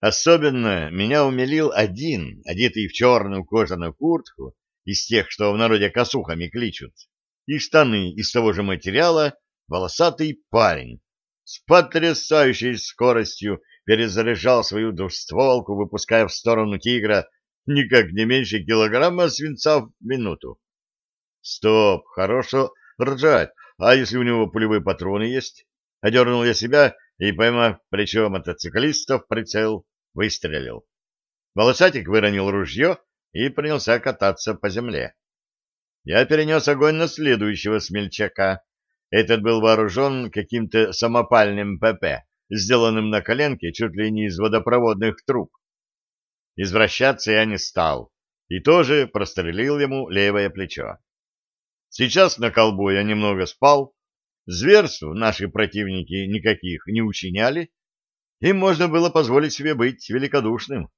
Особенно меня умилил один, одетый в черную кожаную куртку, из тех, что в народе косухами кличут, и штаны из того же материала, волосатый парень с потрясающей скоростью перезаряжал свою двустволку, выпуская в сторону тигра никак не меньше килограмма свинца в минуту. Стоп, хорошо ржать. А если у него пулевые патроны есть? Одернул я себя и, поймав плечо мотоциклиста в прицел, выстрелил. Волосатик выронил ружье и принялся кататься по земле. Я перенес огонь на следующего смельчака. Этот был вооружен каким-то самопальным ПП, сделанным на коленке чуть ли не из водопроводных труб. Извращаться я не стал и тоже прострелил ему левое плечо. Сейчас на колбу я немного спал, зверств наши противники никаких не учиняли, им можно было позволить себе быть великодушным.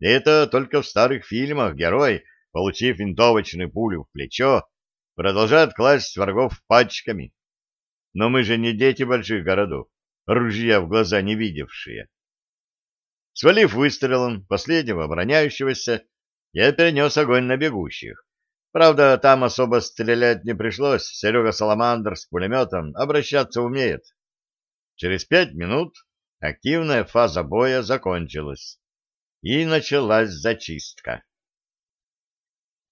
И это только в старых фильмах герой, получив винтовочную пулю в плечо, продолжает класть врагов пачками. Но мы же не дети больших городов, ружья в глаза не видевшие. Свалив выстрелом последнего обороняющегося, я перенес огонь на бегущих. Правда, там особо стрелять не пришлось, Серега Саламандр с пулеметом обращаться умеет. Через пять минут активная фаза боя закончилась, и началась зачистка.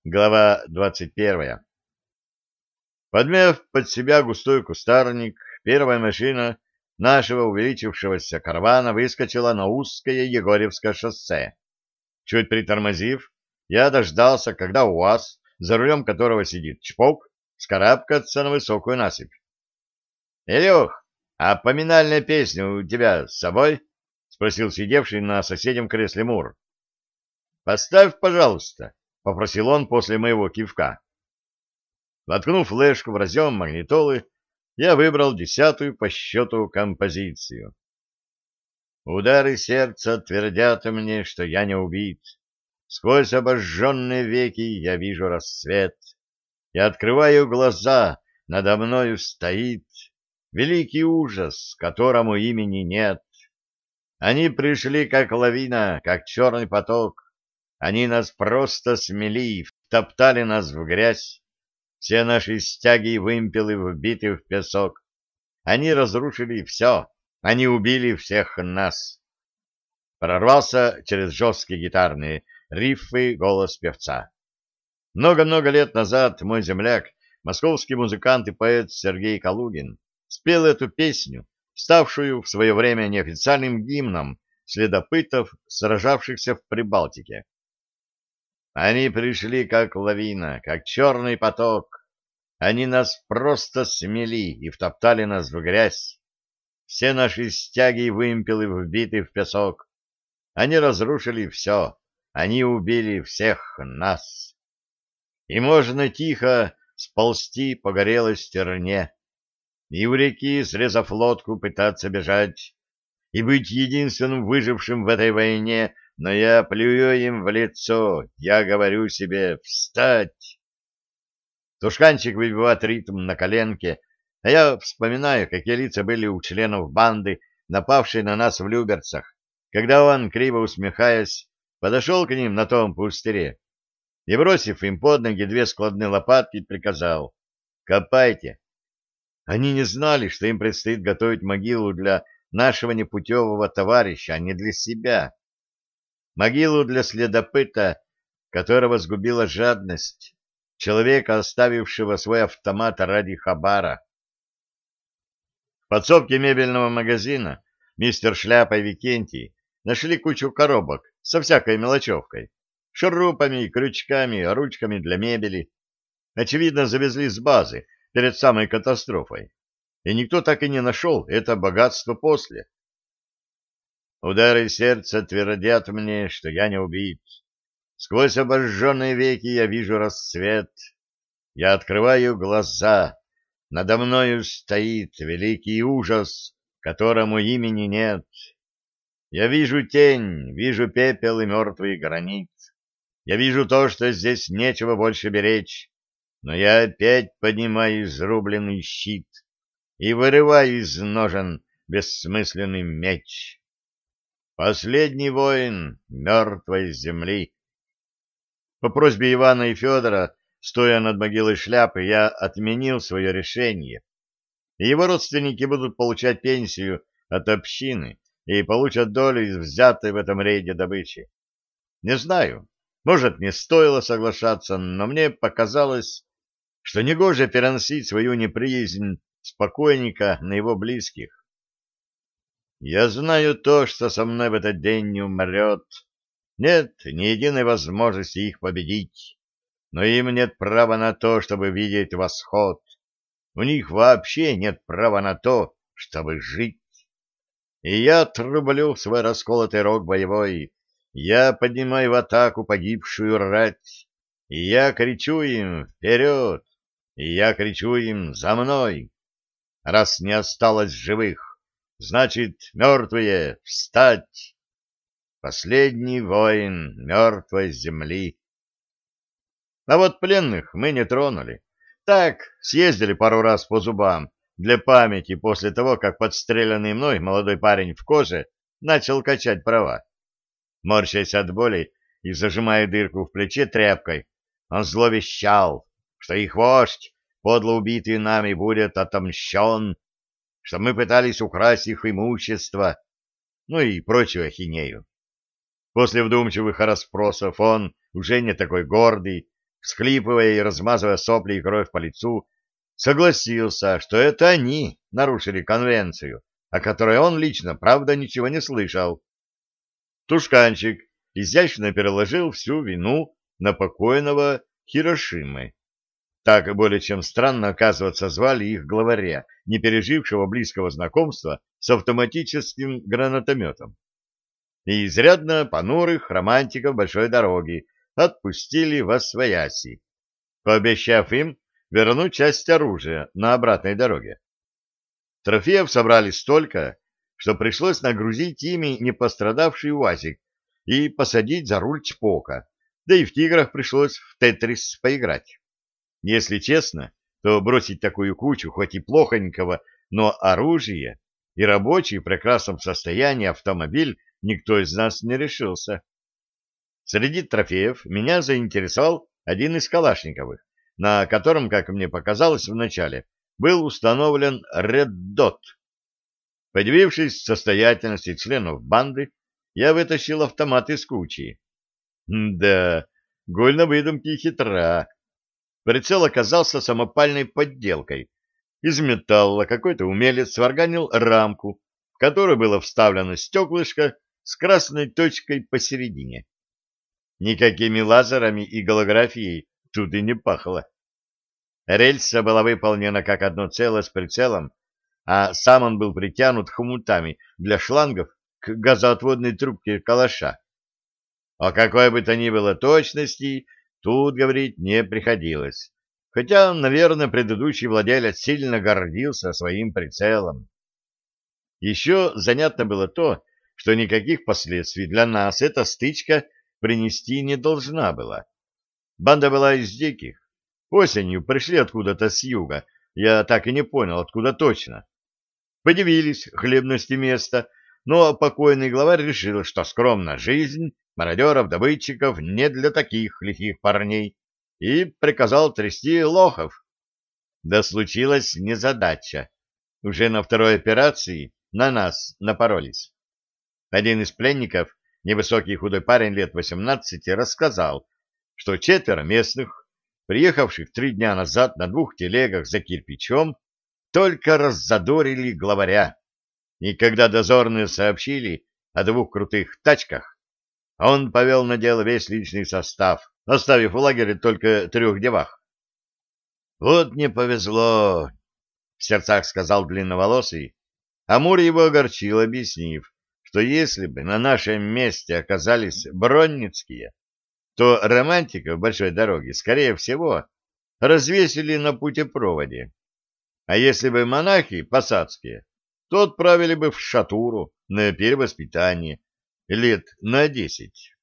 Глава двадцать первая Подмев под себя густой кустарник, первая машина нашего увеличившегося каравана выскочила на узкое Егорьевское шоссе. Чуть притормозив, я дождался, когда УАЗ, за рулем которого сидит Чпок, скарабкаться на высокую насыпь. — Илюх, а поминальная песня у тебя с собой? — спросил сидевший на соседнем кресле Мур. — Поставь, пожалуйста, — попросил он после моего кивка. Воткнув флешку в разъем магнитолы, я выбрал десятую по счету композицию. Удары сердца твердят мне, что я не убит. Сквозь обожженные веки я вижу рассвет. Я открываю глаза, надо мною стоит великий ужас, которому имени нет. Они пришли, как лавина, как черный поток. Они нас просто смели, втоптали нас в грязь. Все наши стяги и вымпелы вбиты в песок. Они разрушили все, они убили всех нас. Прорвался через жесткие гитарные рифы голос певца. Много-много лет назад мой земляк, московский музыкант и поэт Сергей Калугин, спел эту песню, ставшую в свое время неофициальным гимном следопытов, сражавшихся в Прибалтике. Они пришли как лавина, как черный поток, они нас просто смели и втоптали нас в грязь. Все наши стяги и вымпелы вбиты в песок. Они разрушили все. Они убили всех нас. И можно тихо сползти по горелой стерне, и у реки, срезав лодку, пытаться бежать, и быть единственным выжившим в этой войне, но я плюю им в лицо, я говорю себе «встать!» Тушканчик выбивает ритм на коленке, а я вспоминаю, какие лица были у членов банды, напавшей на нас в Люберцах, когда он, криво усмехаясь, подошел к ним на том пустыре и, бросив им под ноги две складные лопатки, приказал «Копайте». Они не знали, что им предстоит готовить могилу для нашего непутевого товарища, а не для себя. Могилу для следопыта, которого сгубила жадность человека, оставившего свой автомат ради хабара. В подсобке мебельного магазина мистер Шляпа и Викентий нашли кучу коробок со всякой мелочевкой, шурупами, крючками, ручками для мебели. Очевидно, завезли с базы перед самой катастрофой, и никто так и не нашел это богатство после. Удары сердца твердят мне, что я не убит. Сквозь обожженные веки я вижу рассвет. Я открываю глаза. Надо мною стоит великий ужас, которому имени нет. Я вижу тень, вижу пепел и мертвый гранит. Я вижу то, что здесь нечего больше беречь. Но я опять поднимаю изрубленный щит и вырываю из ножен бессмысленный меч. Последний воин мертвой земли. По просьбе Ивана и Федора, стоя над могилой шляпы, я отменил свое решение. Его родственники будут получать пенсию от общины и получат долю из взятой в этом рейде добычи. Не знаю, может, не стоило соглашаться, но мне показалось, что негоже переносить свою неприязнь спокойника на его близких. Я знаю то, что со мной в этот день не умрет. Нет ни единой возможности их победить, но им нет права на то, чтобы видеть восход. У них вообще нет права на то, чтобы жить. И я трублю свой расколотый рог боевой, я поднимаю в атаку погибшую рать, и я кричу им «Вперед!» И я кричу им «За мной!» Раз не осталось живых, значит, мертвые, встать! Последний воин мертвой земли. А вот пленных мы не тронули. Так, съездили пару раз по зубам для памяти после того, как подстрелянный мной молодой парень в коже начал качать права. Морщась от боли и зажимая дырку в плече тряпкой, он зло вещал, что их вождь, подло убитый нами, будет отомщен, что мы пытались украсть их имущество, ну и прочую ахинею. После вдумчивых расспросов он, уже не такой гордый, всхлипывая и размазывая сопли и кровь по лицу, согласился, что это они нарушили конвенцию, о которой он лично, правда, ничего не слышал. Тушканчик изящно переложил всю вину на покойного Хирошимы. Так более чем странно, оказывается, звали их главаря, не пережившего близкого знакомства с автоматическим гранатометом. И изрядно понурых романтиков большой дороги отпустили во свояси, пообещав им вернуть часть оружия на обратной дороге. Трофеев собрали столько, что пришлось нагрузить ими не пострадавший УАЗик и посадить за руль Чпока, да и в «Тиграх» пришлось в «Тетрис» поиграть. Если честно, то бросить такую кучу, хоть и плохонького, но оружие и рабочий в прекрасном состоянии автомобиль никто из нас не решился. Среди трофеев меня заинтересовал один из калашниковых, на котором, как мне показалось вначале, был установлен Dot Подивившись состоятельности членов банды, я вытащил автомат из кучи. Да, голь на выдумке хитра. Прицел оказался самопальной подделкой. Из металла какой-то умелец сварганил рамку, в которую было вставлено стеклышко с красной точкой посередине. Никакими лазерами и голографией тут и не пахло. Рельса была выполнена как одно целое с прицелом, а сам он был притянут хомутами для шлангов к газоотводной трубке калаша. О какой бы то ни было точности тут говорить не приходилось, хотя, наверное, предыдущий владелец сильно гордился своим прицелом. Еще занятно было то, что никаких последствий для нас эта стычка принести не должна была. Банда была из диких. Осенью пришли откуда-то с юга, я так и не понял, откуда точно. Подивились хлебности места, но покойный главарь решил, что скромная жизнь мародеров-добытчиков не для таких лихих парней, и приказал трясти лохов. Да случилась незадача. Уже на второй операции на нас напоролись. Один из пленников, невысокий худой парень лет восемнадцати, рассказал, что четверо местных, приехавших три дня назад на двух телегах за кирпичом, только раззадорили главаря. И когда дозорные сообщили о двух крутых тачках, он повел на дело весь личный состав, оставив в лагере только трех девах. «Вот не повезло», — в сердцах сказал длинноволосый. Амур его огорчил, объяснив, что если бы на нашем месте оказались бронницкие, то романтиков большой дороги, скорее всего, развесили на путепроводе. А если бы монахи посадские, то отправили бы в Шатуру на перевоспитание лет на десять.